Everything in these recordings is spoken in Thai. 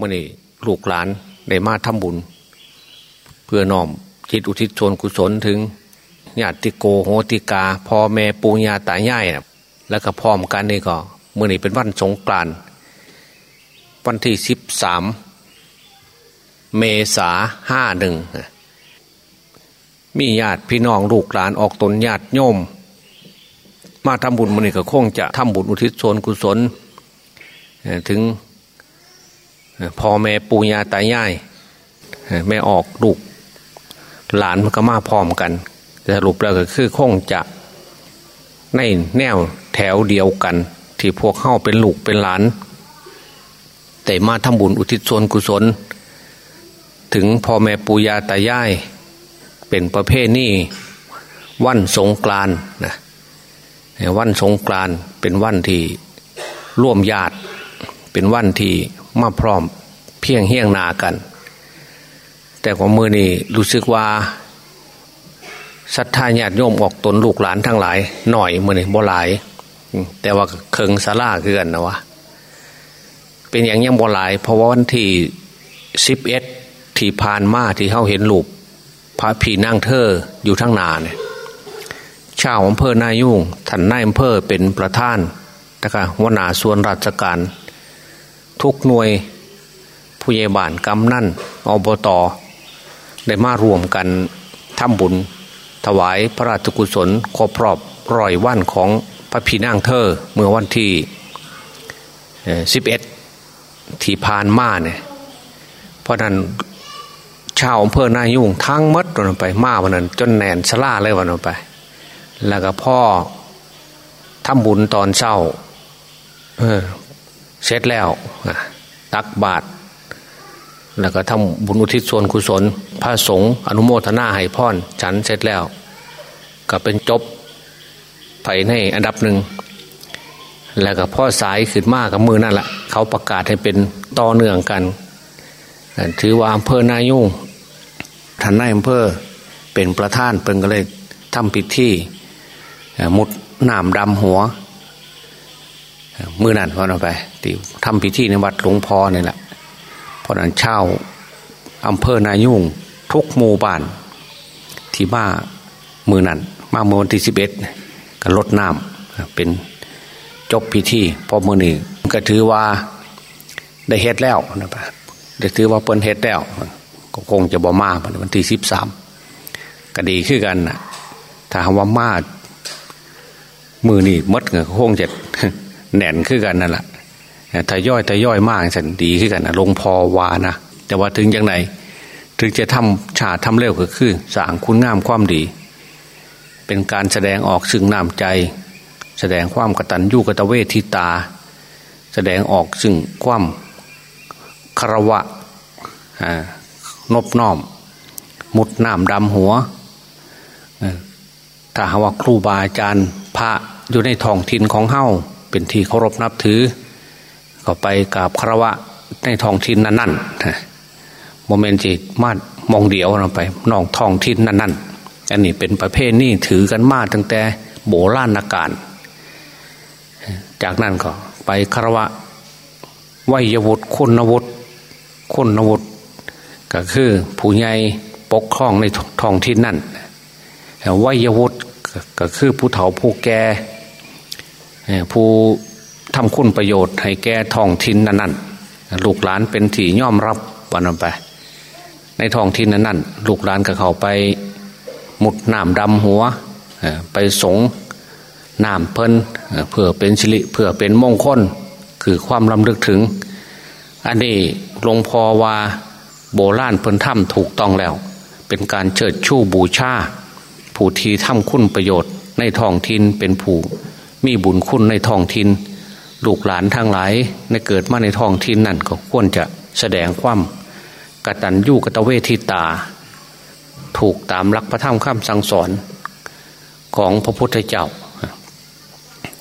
มื่อนี้ลูกหลานได้มาทำบุญ เพื่อน้อมจิตอุทิศชนกุศลถึงญาติโกโหติกาพ่อแม่ปูญาตายายนะแล้วก็พร้อมกันนี่ก็เมื่อนี้เป็นวันสงกรานต์วันที่สิบสามเมษาห้าหนึ่งมีญาติพี่น้องลูกหลานออกตนญาติโยม มาทำบุญมันนี่ก็คงจะทำบุญอุทิศส่วนกุศล ถึง พ่อแม่ปู่ย่าตายายแม่ออกลูกหลานมันก็มาพร้อมกันสรุปแล้วก็คือคงจะในแนวแถวเดียวกัน ที่พวกเข้าเป็นลูกเป็นหลาน แต่มาทำบุญอุทิศส่วนกุศล ถึงพ่อแม่ปู่ย่าตายาย เป็นประเภทนี้วันสงกรานนะวันสงกรานเป็นวันที่ร่วมญาติ เป็นวันที่ มาพร้อมเพียงเฮี้ยงนากัน แต่ของมือนี่รู้สึกว่าศรัทธาญาติโยมออกตนลูกหลานทั้งหลายหน่อยมือนี่บ่หลาย แต่ว่าเคิงสาราเกินนะวะเป็นอย่างยังบ่หลาย เพราะว่าวันที่สิบเอ็ดที่ผ่านมาที่เขาเห็นลูกพระผีนั่งเธออยู่ทั้งนาเนี่ยชาวอำเภอนายุ่งท่านนายอำเภอเป็นประธานนะคะวนาส่วนราชการ ทุกหน่วยผู้ใหญ่บ้านกำนั่นอบตได้มารวมกันทำบุญ ถวายพระราชกุศลครบรอบร้อยวันของพระพีนางเธอเมื่อวันที่สิบเอ็ดที่ผ่านมาเนี่ยเพราะนั้นชาวอำเภอนายุ่งทั้งมัดวันไปมาวันนั้น จนแน่นสลาเลยวันนั้นไป แล้วก็พ่อทำบุญตอนเช้า เสร็จแล้วตักบาตรแล้วก็ทำบุญอุทิศส่วนกุศล พระสงฆ์อนุโมทนาให้พรฉันเสร็จแล้ว ก็เป็นจบไปในอันดับหนึ่ง แล้วก็พ่อสายขึ้นมากกับมือนั่นแหละเขาประกาศให้เป็นต่อเนื่องกัน ถือว่าอำเภอนายุ่งท่านนายอำเภอเป็นประธานเป็นก็เลยทำพิธีมุดน้ำดำหัว มือนั่นพอเราไปที่ทำพิธีในวัดหลวงพ่อนี่แหละเพราะนั้นเช่าอำเภอนายุ่งทุกหมู่บ้าน ที่มามือนั่นมาเมื่อวันที่สิบเอ็ดก็ลดน้ำเป็นจบพิธีพอมือนี้ก็ถือว่าได้เฮ็ดแล้วนะปะได้ถือว่าเปิ้นเฮ็ดแล้ว ก็คงจะบ่มาวันที่สิบสามก็ดีขึ้นกันนะถ้าว่ามามือนี่มดเงคงจะ แน่นขึ้นกันนั่นแหละถ้าย่อยถ้าย่อยมากสันดีขึ้นกันนะลงพอวานะแต่ว่าถึงยังไงถึงจะทำชาทำเร็วก็คือสางคุณงามความดี เป็นการแสดงออกซึ่งน้ำใจ แสดงความกตัญญูกตเวทิตา แสดงออกซึ่งความคารวะนบน้อม มุดน้ำดำหัวถ้าหาว่าครูบาอาจารย์พระอยู่ในท้องถิ่นของเฮ้า เป็นที่เคารพนับถือ ก็ไปกราบคารวะในท้องถิ่นนั้นนั่นโมเมนต์จิตมามองเดียวเราไปนองท้องถิ่นนั้นนั่นอันนี้เป็นประเภทนี่ถือกันมาตั้งแต่โบราณกาลจากนั้นก็ไปคารวะวัยวุฒิคุณวุฒิคุณวุฒิก็คือผู้ใหญ่ปกครองในท้องถิ่นนั่นวัยวุฒิก็คือผู้เฒ่าผู้แก่ ผู้ทำคุณประโยชน์ให้แก่ท้องถิ่นนั้นๆลูกหลานเป็นที่ย่อมรับวันนั้นไป ในท้องถิ่นนั้นๆลูกหลานก็เข้าไปหมุดน้ำดำหัวไปสงน้ำเพิ่นเพื่อเป็นสิริเพื่อเป็นมงคลคือความลำลึกถึง อันนี้หลวงพ่อว่าโบราณเพิ่นถ้ำถูกต้องแล้ว เป็นการเชิดชูบูชาผู้ที่ทำคุณประโยชน์ในท้องถิ่นเป็นผู้ มีบุญคุณในท้องถิ่นลูกหลานทั้งหลายในเกิดมาในท้องถิ่นนั่นก็ควรจะแสดงความกตัญญูกตเวทิตา ถูกตามหลักพระธรรมข้ามสั่งสอนของพระพุทธเจ้า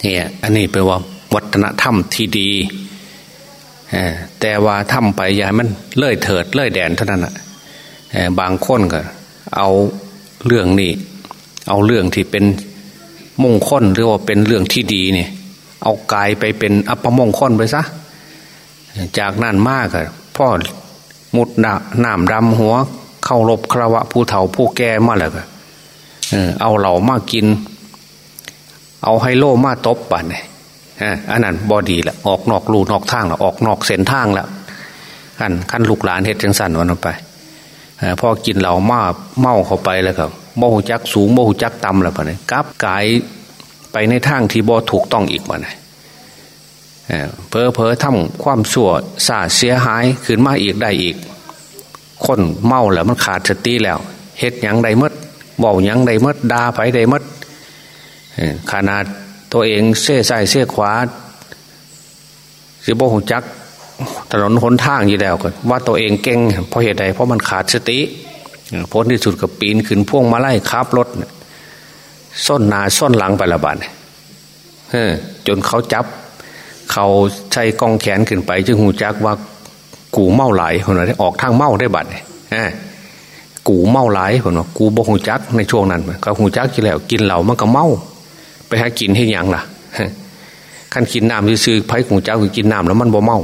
เนี่ยอันนี้แปลว่าวัฒนธรรมที่ดีแต่ว่าทำไปย่ามันเลื่อยเถิดเลื่อยแดนเท่านั้นอะบางคนก็เอาเรื่องนี้ เอาเรื่องที่เป็น มงคลหรือว่าเป็นเรื่องที่ดีเนี่ย เอากายไปเป็นอัปมงคลไปซะจากนั้นมากอะพพ่อมุดหนามดำหัว เข้ารบคราวะผู้เฒ่าผู้แก่มาแล้วก็เออเอาเหล่ามากิน เอาไฮโลมาตบปันเนี่ยอันนั้นบอดีละออกนอกรูนอกทางละออกนอกเส้นทางล้วขั้นขั้นลูกหลานเฮ็ดจังสันวันไปพอกินเหล่ามาเมาเข้าไปแล้วครับ โมหจักสูงโมหจักต่ำแล้วปะเนี่ยกับกายไปในทางที่บอถูกต้องอีกมาเนี่ยเพอเพอทำความชั่วสาเสียหายขึ้นมาอีกได้อีก คนเมาแล้วมันขาดสติแล้วเฮ็ดยังใดมดบอกยังใดมดดาไปใดมดขนาดตัวเองเสียใส่เสียขวาสิบหจักถนนหนทางอยู่แล้วกันว่าตัวเองเก่งเพราะเหตุใดเพราะมันขาดสติ พ้นที่สุดกับปีนขึ้นพ่วงมาไล่ขับรถส้นนาส้นหลังไปละบาดจนเขาจับ เขาใช้กองแขนขึ้นไป จึงหูจักว่ากูเมาไหลคนนั้นออกทางเมาได้บัดเนี่ยกูเมาไหลคนว่ากูบ่หูจักในช่วงนั้นเขาหูจักกี่แล้ว กินเหล่ามันก็เมา ไปหากินให้ยังล่ะขั้นกินน้ำซื้อไผ่หูจักกินน้ำแล้วมันบ่เมา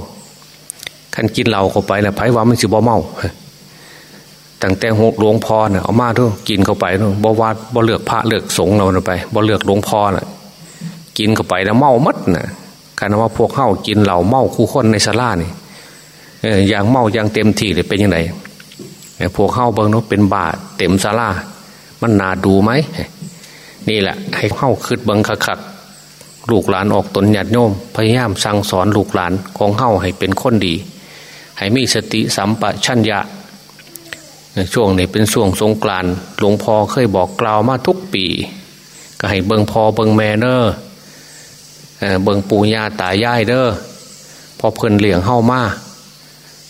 ขั้นกินเหล้าเข้าไปแล้วไผ่ว่ามันสิบ่เมา ตั้งแต่หกหลวงพ่อเนี่ยเอามาทุกกินเข้าไปทุกบ่วาดบ่เลือกพระเลือกสงฆ์เราไปบ่เลือกหลวงพ่อน่ะ กินเข้าไปแล้วเมามัดน่ะการว่าพวกเข้ากินเหล้าเมาคู่คนในสลานี่อย่างเมาอย่างเต็มที่เลยเป็นยังไงพวกเข้าเบิ้งนกเป็นบาทเต็มสลามันนาดูไหมนี่แหละ ให้เข้าคืดเบิ้งขัดลูกหลานออกตนหยัดโยมพยายามสั่งสอนลูกหลานของเข้าให้เป็นคนดี ให้มีสติสัมปชัญญะ ช่วงนี้เป็นช่วงสงกรานหลวงพ่อเคยบอกกล่าวมาทุกปี ก็ให้เบิงพอเบิงแม่เนอเบิงปู่ย่าตายายเด้อพอเพิ่นเลี้ยงเฮ้ามา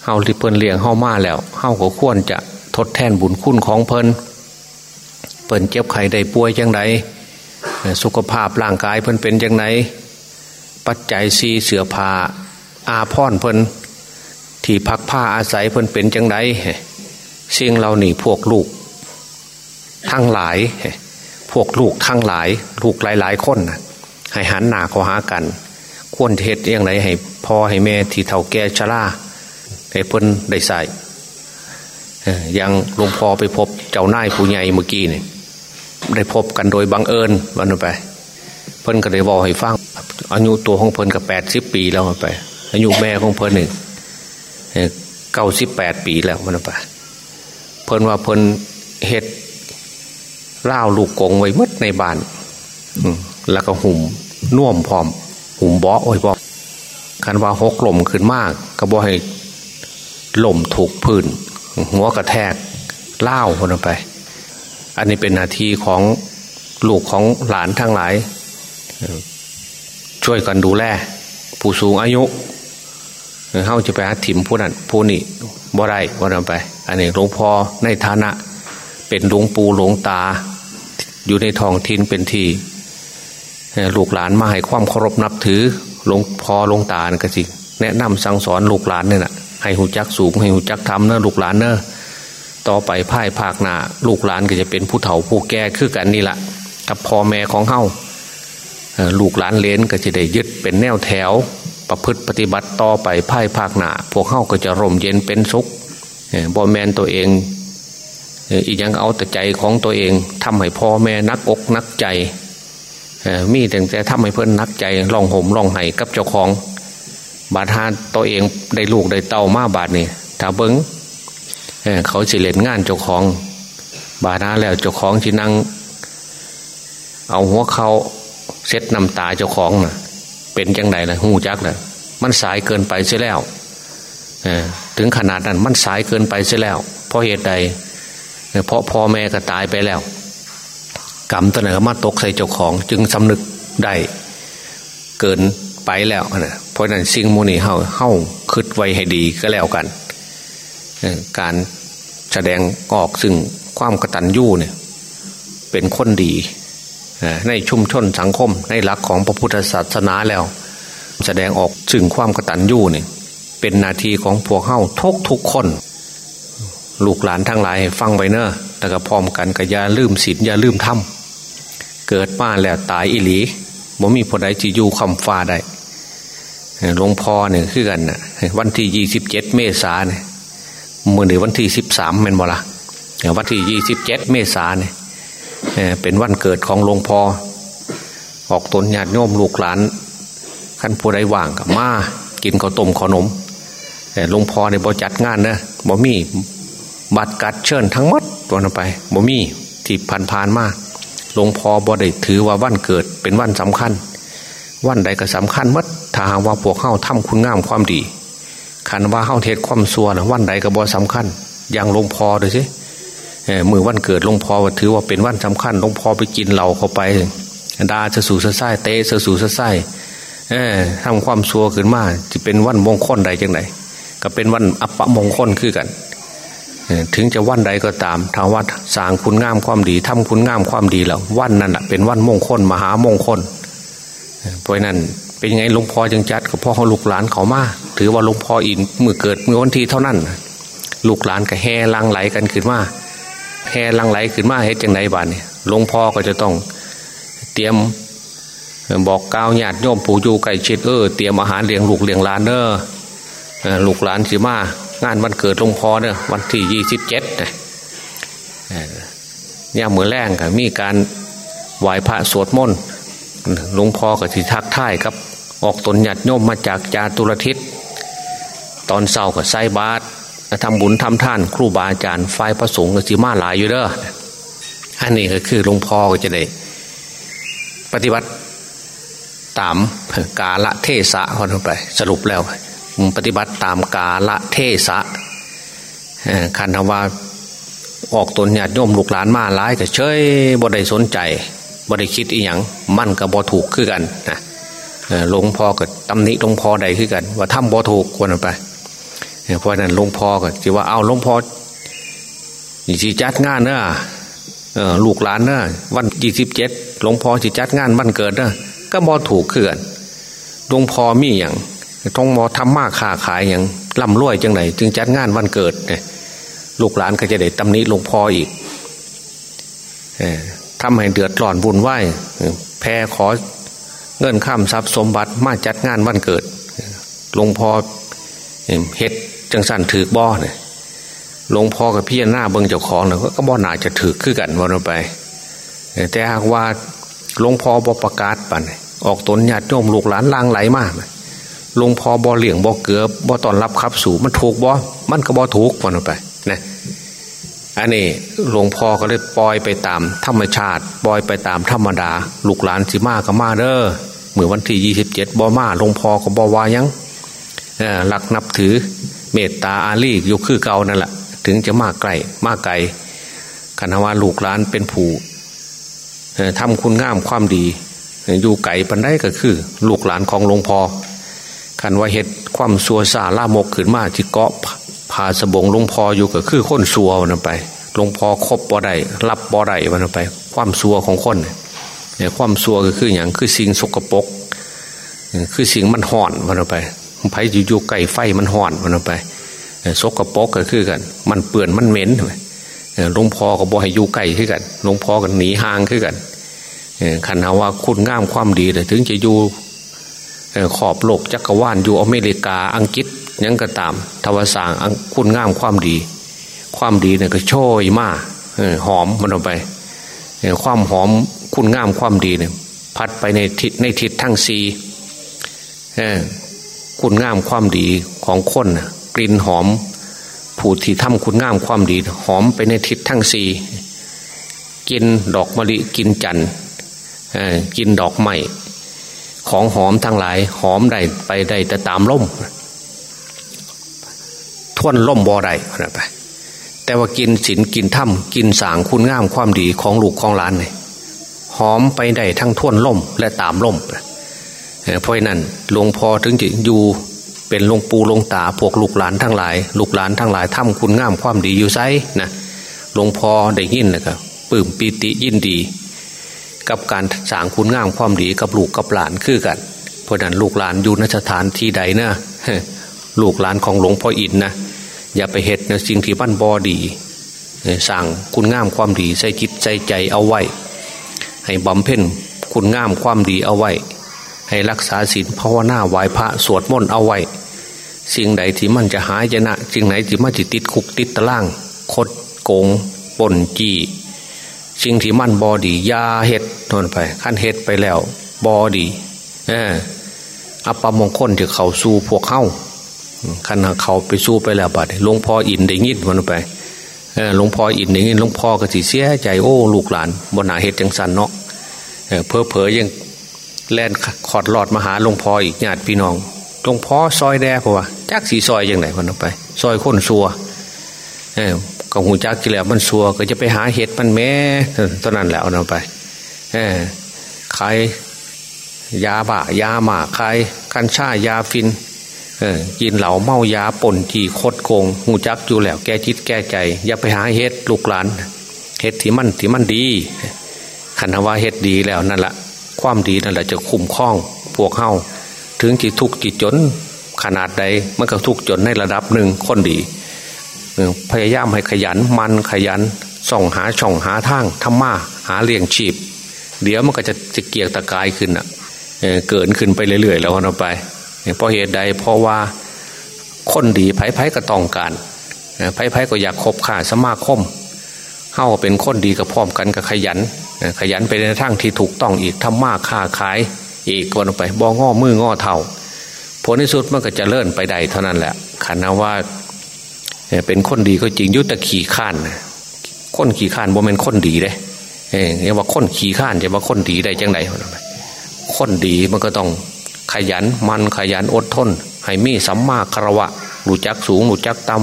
เฮ้าที่เพิ่นเลี้ยงเฮ้ามาแล้วเฮ้าก็ควรจะทดแทนบุญคุณของเพิ่นเพิ่นเจ็บไข้ได้ป่วยจังไดสุขภาพร่างกายเพิ่นเป็นจังไดปัจจัยซีเสือผ้าอาพรเพิ่นที่พักผ้าอาศัยเพิ่นเป็นจังได สิ่งเราหนีพวกลูก ทั้งหลาย พวกลูกทั้งหลาย ลูกหลาย ๆ คนให้หันหน้าเข้าหากัน ควรเทศอย่างไรให้พ่อให้แม่ที่เท่าแก่ชราให้เพิ่นได้ใส่ยังหลวงพ่อไปพบเจ้านายผู้ใหญ่เมื่อกี้นี่ได้พบกันโดยบังเอิญวันไป เพิ่นก็ได้บอกให้ฟังอายุตัวของเพิ่นกับแปดสิบปีแล้วไป อายุแม่ของเพิ่นหนึ่งเก้าสิบแปดปีแล้วมันไป เพิ่นว่าเพิ่นเฮ็ดเล่าลูกกงไว้มดในบ้านแล้วก็หุ่มน่วมพร้อม หุ่มบอโอ้ยบอคันว่าหกลมขึ้นมาก ก็บอกให้ลมถูกพื้น หัวกระแทกเล่าคนไป อันนี้เป็นนาทีของลูกของหลานทั้งหลาย ช่วยกันดูแล ผู้สูงอายุเฮาจะไปหาถิ่มผู้นั้นผู้นี้บ่ได้วันไป อันนี้หลวงพ่อในฐานะ เป็นหลวงปู่หลวงตา อยู่ในท้องถิ่นเป็นที่ลูกหลานมาให้ความเคารพนับถือหลวงพ่อหลวงตาก็สิแนะนำสั่งสอนลูกหลานเนี่ยนะให้หูจักสูงให้หูจักทำเนอะลูกหลานเนอะต่อไปพ่ายภาคหนาลูกหลานก็จะเป็นผู้เฒ่าผู้แก่คือกันนี่แหละกับพ่อแม่ของเฮาลูกหลานเลนก็จะได้ยึดเป็นแนวแถว ประพฤติปฏิบัติต่อไปภายภาคหนาพวกเขาก็จะร่มเย็นเป็นสุข บอแมนตัวเองอีกอย่างเอาแต่ใจของตัวเองทำให้พ่อแม่นักอกนักใจมีแต่แต่ทำให้เพื่อนนักใจลองห่มลองไห้กับเจ้าของ บาดฮานตัวเองได้ลูกได้เต่ามาบาดนี่ถ้าเบิ้งเขาสิเล่นงานเจ้าของ บาดฮาแล้วเจ้าของที่นั่ง เอาหัวเขาเซ็ตน้ำตาเจ้าของน่ะ เป็นจังไดล่ะหูจักเลยมันสายเกินไปเสียแล้ว ถึงขนาดนั้นมันสายเกินไปเสียแล้ว เพราะเหตุใด เพราะพ่อแม่ก็ตายไปแล้ว กรรมตนอมาตกใส่เจ้าของ จึงสำนึกได้ เกินไปแล้วนะเพราะนั้นสิ่งมูนี่เฮาเฮาคืดไว้ให้ดีก็แล้วกัน การแสดงออกซึ่งความกตัญญูเนี่ย เป็นคนดีในชุมชนสังคมในหลักของพระพุทธศาสนาแล้ว แสดงออกซึ่งความกตัญญูเนี่ย เป็นนาทีของพวกเข้าทุกทุกคน ลูกหลานทั้งหลายฟังไปเนอะแต่ก็พร้อมกันก็อย่าลืมศีลอย่าลืมธรรมเกิดมาแล้วตายอิหลีบ่มีผู้ใดจะอยู่คำฟ้าได้หลวงพ่อเนี่ยคือกันนะวันที่ยี่สิบเจ็ดเมษาเนี่ยมื่อหรือวันที่สิบสามเป็นบ่ละวันที่ยี่สิบเจ็ดเมษาเนี่ยเป็นวันเกิดของหลวงพ่อออกตนญาติโยมลูกหลานขั้นผู้ใดว่างกับมา กินข้าวต้มขนม หลวงพ่อในบ่จัดงานนะบ่มีบัตรกัดเชิญทั้งหมดตัวนั้นไปบ่มีที่ผ่านผ่านมาหลวงพ่อบ่ได้ถือว่าวันเกิดเป็นวันสำคัญ วันใดก็สำคัญมัดถ้าหากว่าพวกเข้าทำคุณงามความดีขันว่าเข้าเทศความซัวนะวันใดก็บ่สำคัญ อย่างหลวงพ่อดูสิมือวันเกิดหลวงพ่อถือว่าเป็นวันสำคัญหลวงพ่อไปกินเหล้าเข้าไปดาจะสู่สะไส้เตะจะสู่สะไส้ทำความซัวขึ้นมาจะเป็นวันมงคลใดจังไหน ก็เป็นวันอัปมงคลคือกันถึงจะวันใดก็ตามถ้าว่าสางคุณงามความดีทำคุณงามความดีแล้ววันนั้นเป็นวันมงคล มหามงคลเพราะนั้นเป็นยังไงหลวงพ่อจึงจัดกับพ่อเขาลูกหลานเขามาถือว่าหลวงพ่ออินเมื่อเกิดเมื่อวันที่เท่านั้นลูกหลานก็แห่ลังไหลกันขึ้นมาแห่ลังไหลขึ้นมาเฮ็ดจังไหนบ้านเนี่ยหลวงพ่อก็จะต้องเตรียมบอกกาวญาติโยมปู่อยู่ไก่ชิดเออเตรียมอาหารเลี้ยงลูกเลี้ยงหลานเนอ ลูกหลานสิมางานวันเกิดหลวงพ่อเนี่ยวันที่ยี่สิบเจ็ดเนี่ยมือแรงกับมีการไหว้พระสวดมนต์หลวงพ่อกับที่ทักท่ายครับ ออกตนหยัดโยมมาจากจาตุรทิศ ตอนเศร้ากับไซบาตทำบุญทำท่าน ครูบาอาจารย์ไฟประสงค์กับสีมาหลายอยู่เด้ออันนี้ก็คือหลวงพ่อก็จะได้ ปฏิบัติตามกาละเทศะคนไป สรุปแล้ว ปฏิบัติตามกาละเทศะคันทว่าออกตนญาติโยมลูกหลานมาหลายก็เฉยบ่ได้สนใจบ่ได้คิดอีหยังมั่นกับบ่ถูกคือกันนะหลวงพ่อก็ตำหนิหลวงพ่อใดคือกัน ว่าทำบ่ถูกควรไปเพราะนั้นหลวงพ่อก็จะว่าเอาหลวงพ่อจีจัดงานเนอะลูกหลานเนอะวันยี่สิบเจ็ดหลวงพ่อจีจัดงานวันเกิดเนอะก็บ่ถูกคือกันหลวงพ่อมีอย่าง ต้องมอทำมากค้าขายอย่างล่ำรวยจังไหนจึงจัดงานวันเกิดเนี่ยลูกหลานก็จะได้ตำหนิหลวงพ่ออีกทำให้เดือดร้อนวุ่นวายแพ้ขอเงินข้ามทรัพย์สมบัติมาจัดงานวันเกิดหลวงพ่อเฮ็ดจังสันถือบ่อเนี่ยหลวงพ่อกับพี่หน้าเบิงเจ้าของเนี่ยก็บ่อหนาจะถือขึ้นกันวันไป แต่หากว่าหลวงพ่อบอประกาศปันออกตนญาติโยมลูกหลานลางไหลมาก หลวงพ่อบอเหลี่ยงบอเกือบบ่ตอนรับครับสู่มันถูกบอมันก็บอถูกวันไปนะอันนี้หลวงพ่อก็เลยปล่อยไปตามธรรมชาติปล่อยไปตามธรรมดา ลูกหลานสิมาก็มาเด้อเมื่อวันที่ยี่สิบเจ็ดบอมาหลวงพ่อก็บอวายังหลักนับถือเมตตาอาลีอยู่คือเก่านั่นแหละถึงจะมากไกลมากไกลคณะว่าลูกหลานเป็นผู้ทำคุณงามความดี อยู่ไก่ปันได้ก็คือ ลูกหลานของหลวงพ่อ คันว่าเหตุความสัวซาล่ามกขึ้นมาที่เกาะพาสบงลงพออยู่ก็คือคนสัววันไปลงพอครบบ่ได้รับบ่ได้วันไป ความสัวของคนเนี่ยความสัวก็คืออย่างคือสิ่งสกปรกคือสิ่งมันห่อนวันไปไผ่อยู่ไก่ไฟมันห่อนวันไปสกปรกก็คือกัน มันเปื่อนมันเหม็นหลวงพ่อก็บอกให้อยู่ไก่ขึ้นกันหลวงพ่อกันหนีห่างขึ้นกันขันหาว่าคุณงามความดีแต่ถึงจะอยู่ ขอบโลกจักรวาลอยู่อเมริกาอังกฤษยังก็ตามทวสางคุณงามความดี ความดีเนี่ยก็โชยมากหอมมันออกไป ความหอมคุณงามความดีเนี่ยพัดไปในทิศในทิศทั้งสี่คุณงามความดีของคนกลิ่นหอม ผู้ที่ทำคุณงามความดี หอมไปในทิศทั้งสี่กินดอกมะลิกินจันกินดอกไม้ ของหอมทั้งหลาย หอมได้ไปได้แต่ตามล่มท่วนล่มบ่อได้นะไปแต่ว่ากินศีลกินถ้ำกินสางคุณงามความดีของลูกของหลานเนี่ยหอมไปได้ทั้งท่วนล่มและตามล่มเพราะนั้นหลวงพ่อถึงจะอยู่เป็นหลวงปู่หลวงตาพวกลูกหลานทั้งหลาย ลูกหลานทั้งหลายทำคุณงามความดีอยู่ไซนะหลวงพ่อได้ยินนะครับปื้มปีติยินดี กับการสางคุณงามความดีกับลูกกับหลานคือกัน เพราะนั้นลูกหลานอยู่นสถานที่ใดนะลูกหลานของหลวงพ่ออินนะอย่าไปเหตุในสิ่งที่บ้านบอดีสั่งคุณงามความดีใส่จิตใส่ใจเอาไว้ ให้บำเพ็ญคุณงามความดีเอาไว้ ให้รักษาศีลภาวนาไหวพระสวดมนต์เอาไว้ สิ่งใดที่มันจะหายจะนะสิ่งไหนที่มันจะติดคุกติดตะล่าง คดโกงป่นจี สิ่งที่มันบอดียาเห็ดทนไปขั้นเห็ดไปแล้วบอดีเอออัปมงคลที่เขาสู้พวกเข้าขันเขาไปสู้ไปแล้วบัดหลวงพ่ออินได้ยินมันไปหลวงพ่ออินได้ยินหลวงพ่อก็สิเสียใจโอ้ลูกหลานบนหนาเห็ดจังสันเนาะเพอเพอยังแล่นขอดหลอดมาหาหลวงพ่ออีกญาติพี่น้องหลวงพ่อซอยแด่เพราะว่าจักสีซอยยังไงมันไป ซอยค้นซัวเอ ก็หูจักกี่แล้วมันซัวก็จะไปหาเห็ดมันแม่ตอนนั้นแหละเอาไป เออขายยาบ้ายาหมาขายกัญชายาฟิน เออกินเหล่าเมายาป่นจีคดโกงหูจักอยู่แล้วแก้จิตแก้ใจ อย่าไปหาเห็ดลูกหลานเห็ดที่มันที่มันดีคันว่าเห็ดดีแล้วนั่นแหละความดีนั่นแหละจะคุ้มครองพวกเฮาถึงจิตทุกจิตจนขนาดใดมันก็ทุกจนในระดับหนึ่งคนดี พยายามให้ขยันมันขยันส่องหาช่องหาทางทำมาหาเลี้ยงชีพ เดี๋ยวมันก็จะจะเกียกตะกายขึ้นอะเกิดขึ้นไปเรื่อยๆ แล้วเราไปเพราะเหตุใดเพราะว่าคนดีไผ่ไผ่ก็ต้องการไผ่ไผ่ก็อยากคบข่าสมาคมเข้าเป็นคนดีกับพร้อมกันกับขยัน ขยันไปในทางที่ถูกต้องอีกทำมากค้าขาย อีกวนไปบองง้อมือง้อเท่าผลที่สุดมันก็จะเลื่อนไปใดเท่านั้นแหละขันว่า เป็นคนดีก็จริงยุติขี่ข้านคนขี่ข้านบ่เป็นคนดีเลยเออว่าคนขี่ข้านจะว่าคนดีได้จังไดคนดีมันก็ต้องขยันมันขยันอดทน ให้มีสัมมาคารวะรู้จักสูงรู้จักต่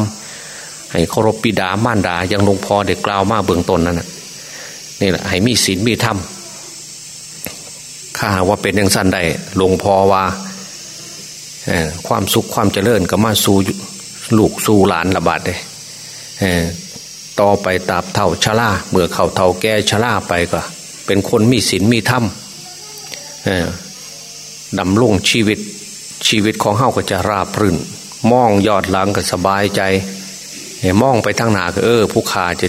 ำให้เคารพปิดามารดายังลงพอเด็กกล่าวมาเบื้องต้นนั่นนี่แหละให้มีศีลมีธรรมข้าว่าเป็นอย่างสั้นได้ลงพอว่าความสุขความเจริญก็มาสู่ ลูกสู่หลานระบาดเลยต่อไปตาบเท่าชราเมื่อเข่าเท่าแก่ชราไปก็ เป็นคนมีศีลมีธรรมดำลงชีวิตชีวิตของเฮาก็จะราบรื่นมองยอดหลังก็สบายใจมองไปทางหนาก็เออ ผู้ขาจะ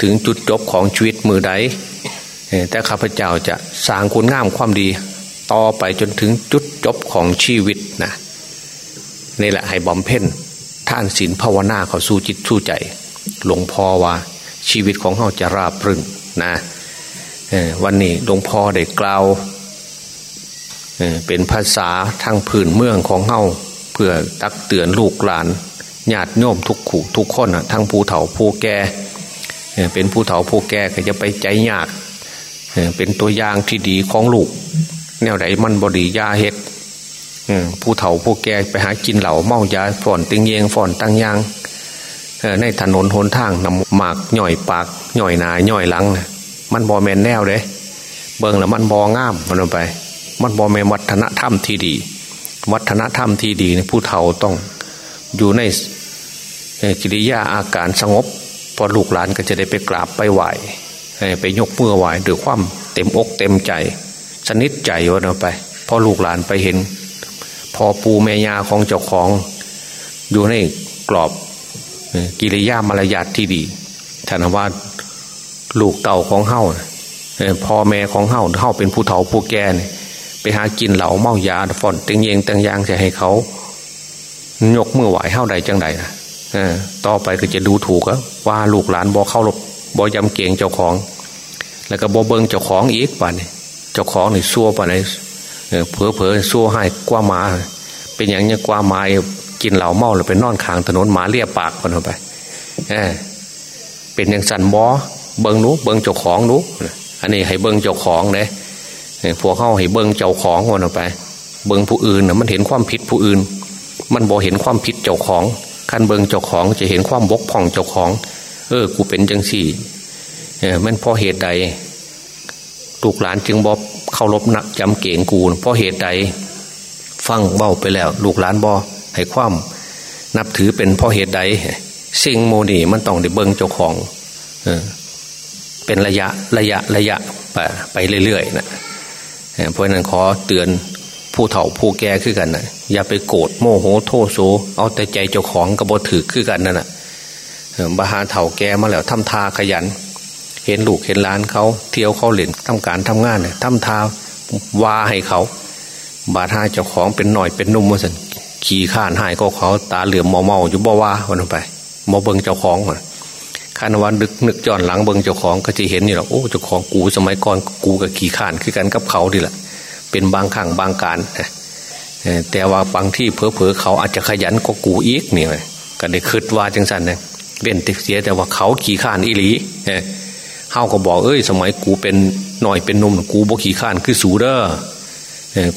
ถึงจุดจบของชีวิตมือใดแต่ข้าพเจ้าจะสร้างคุณงามความดี ต่อไปจนถึงจุดจบของชีวิตนะนี่แหละให้บำเพ็ญ ท่านศีลภาวนาเขาสู้จิตสู้ใจ หลวงพ่อว่าชีวิตของเขาจะราบรื่นนะวันนี้หลวงพ่อได้กล่าวเป็นภาษาทางผืนเมืองของเฮาเพื่อตักเตือนลูกหลานญาติโยมทุกขู่ทุกคนทั้งผู้เฒ่าผู้แก่เป็นผู้เฒ่าผู้แก่ก็จะไปใจยากเป็นตัวอย่างที่ดีของลูก แนวไหนมันบดียาเห็ด ผู้เฒ่าผู้แก่ไปหากินเหล่าเมายาฝ่อนติงเยงฝ่อนตั้งยางในถนนหนทางนำหมากหน่อยปากหน่อยหนาหน่อยหลังมันบอแมนแนวเลยเบิ่งแล้วมันบองามมันไป มันบอแมนวัฒนธรรมที่ดี วัฒนธรรมที่ดีผู้เฒ่าต้องอยู่ในกิริยาอาการสงบพอลูกหลานก็จะได้ไปกราบไปไหวไปยกมือไหวด้วยความเต็มอกเต็มใจ สนิทใจวันไปพอลูกหลานไปเห็น พอปูเมยาของเจ้าของอยู่ในกรอบกิริยามารยาทที่ดีท่านว่าลูกเต่าของเฮ้าพ่อแม่ของเฮ้าเฮ้าเป็นผู้เฒ่าผู้แก่ไปหากินเหล่าเมายาฝอนตึงเยงตึงยางจะให้เขา ยกมือไหวเท่าใดจังใดนะต่อไปก็จะดูถูกว่าลูกหลานบอเข้าบบอยำเกียงเจ้าของ แล้วก็บอเบิงเจ้าของอีกป่ะนี่เจ้าของนี่ซัวป่ะนี่ เผลอเผลอซัวให้กว่ามา เป็นอย่างนี้กว่ามากินเหล่าเมาหรือเป็นนอนขางถนนหมาเรียปากคนไปเอเป็นอย่างสันบอเบิงนู้เบิงเจ้าของนู้อันนี้ให้เบิงเจ้าของเลยพวกเข้าให้เบิงเจ้าของคนออกไป เบิงผู้อื่นนะมันเห็นความผิดผู้อื่น มันบอเห็นความผิดเจ้าของขั้นเบิงเจ้าของจะเห็นความบกพร่องเจ้าของ เออ กูเป็นจังสี่เออมันเพราะเหตุใดลูกหลานจึงบอก เคารพนักจำเก่งกูเพราะเหตุใดฟังเบ้าไปแล้ว ลูกหลานบอให้ความนับถือเป็นเพราะเหตุใดสิ่งโมนีมันต้องได้เบิ้งเจ้าของเป็นระยะระยะระยะไปไปเรื่อยๆนะเพราะนั้นขอเตือนผู้เฒ่าผู้แก่ขึ้นกันนะอย่าไปโกรธโมโหโทโซเอาแต่ใจเจ้าของกระบอถือขึ้นกันนั่นแหะบาหาเฒ่าแก่มาแล้วทำทาขยัน เห็นลูกเห็นล้านเขา เที่ยวเขาเล่นทำการทำงานเนี่ยทำทาวาให้เขา บาดห้าเจ้าของเป็นหน่อยเป็นนุ่มว่าสันขี่ข้านหายก็เขาตาเหลือมเมาเมาอยู่บ่ว่าวันไปมาเบิงเจ้าของก่อนคานวันนึกนึกจอนหลังเบิงเจ้าของก็จะเห็นนี่แหละโอ้เจ้าของกูสมัยก่อนกูกับขี่ข้านคือกันกับเขาดีแหละเป็นบางครั้งบางการแต่ว่าบางที่เพอเพอเขาอาจจะขยันก็กูอีกนี่เลยก็ได้คิดว่าจังสันเนี่ยเว้นติเสียแต่ว่าเขาขี่ข้านอีหลี เฮาก็บอกเอ้ย สมัยกูเป็นหน่อยเป็นนุ่มกูบ่ขี่ข้านคือสูเด้อ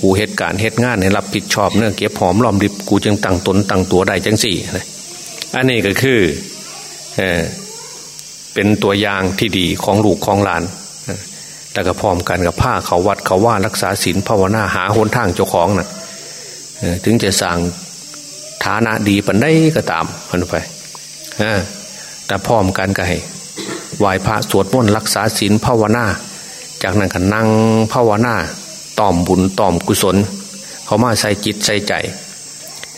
กูเหตุการณ์เหตุงานเนี่ยรับผิดชอบเนื่อเก็บหอมรอมริบกูจึงตั้งตนตั้งตัวได้จังสี่อันนี้ก็คือเเป็นตัวอย่างที่ดีของลูกของหลานแต่ก็พร้อมกันกับผ้าเขาวัดเขาว่ารักษาศีลภาวนาหาหนทางเจ้าของนะ่ะถึงจะสั่งฐานะดีปันได้ก็ตามมันไปแต่พร้อมกันก็ให้ ไหว้พระสวดมนต์รักษาศีลภาวนา จากนั้นก็นั่งภาวนาตอมบุญตอมกุศล เขามาใส่จิตใส่ใจ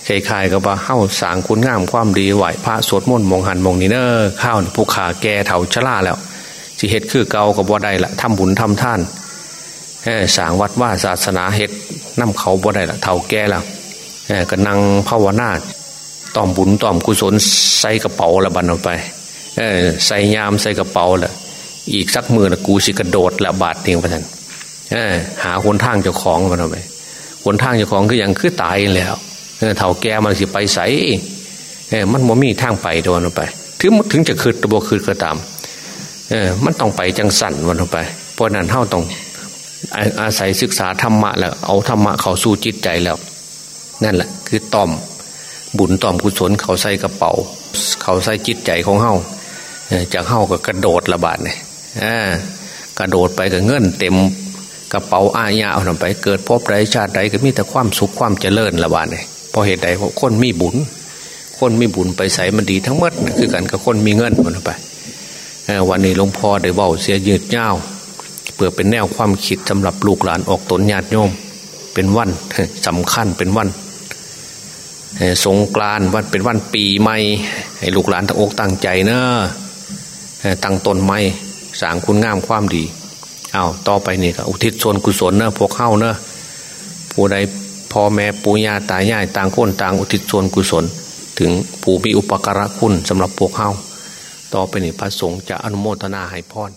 คลายๆกับว่าเข้าสางคุณงามความดีไหวพระสวดมนต์มองหันมองนี่เนอข้าวผู้ขาแก่เถาชราแล้วสิเฮ็ดคือเก่ากับบ่ได้ละทำบุญทำท่านสางวัดว่าศาสนาเฮ็ดน้ำเขาบ่ได้ละเถาแก่แล้วก็นั่งภาวนาตอมบุญตอมกุศลใส่กระเป๋าละบันออกไป ใส่ยามใส่กระเป๋าแหละอีกสักมือนะกูสิกระโดดละบาทเตียงประทันหาคนทางเจ้าของมันเอาไปคนทางเจ้าของก็ยังคือตายแล้วเท่าแกมันสิไปใสมันบ่มีทางไปโดนไป ถึงถึงจะคืดตัวคืดก็ตามเออมันต้องไปจังสั่นวันไป เพราะนั้นเท่าต้องอาศัยศึกษาธรรมะแล้ว เอาธรรมะเขาสู้จิตใจแล้ว นั่นแหละคือต่อม บุญต่อมกุศลเขาใส่กระเป๋า เขาใส่จิตใจของเฮา จากเฮาก็กระโดดระบาดเนี่ยกระโดดไปกับเงินเต็มกระเป๋าอาญาเอาไป เกิดพบไรชาติใดก็มีแต่ความสุขความเจริญระบาดเนี่ยพอเหตุใดเพราะคนมีบุญ คนมีบุญไปใส่มันดีทั้งหมดคือกันกับคนมีเงินมันไปวันนี้หลวงพ่อได้บอกเสียยืดเย้าเพื่อเป็นแนวความคิดสำหรับลูกหลานออกตนญาติโยม เป็นวันสำคัญเป็นวันสงกรานวันเป็นวันปีใหม่ให้ลูกหลานตั้งอกตั้งใจเนอะ ตั้งตนไม่สางคุณงามความดีเอาต่อไปนี่ก็อุทิศส่วนกุศลเนอะพวกเข้าเนอะผู้ใดพ่อแม่ปู่ย่าตายายต่างคนต่างอุทิศส่วนกุศล ถึงผู้มีอุปการะคุณสำหรับพวกเข้าต่อไปนี่พระสงฆ์จะอนุโมทนาให้พร